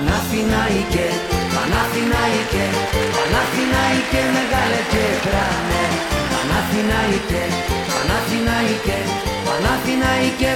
Παναθηναϊκέ, Παναθηναϊκέ, Παναθηναϊκέ μεγάλε και πράνε Παναθηναϊκέ, Παναθηναϊκέ, Παναθηναϊκέ.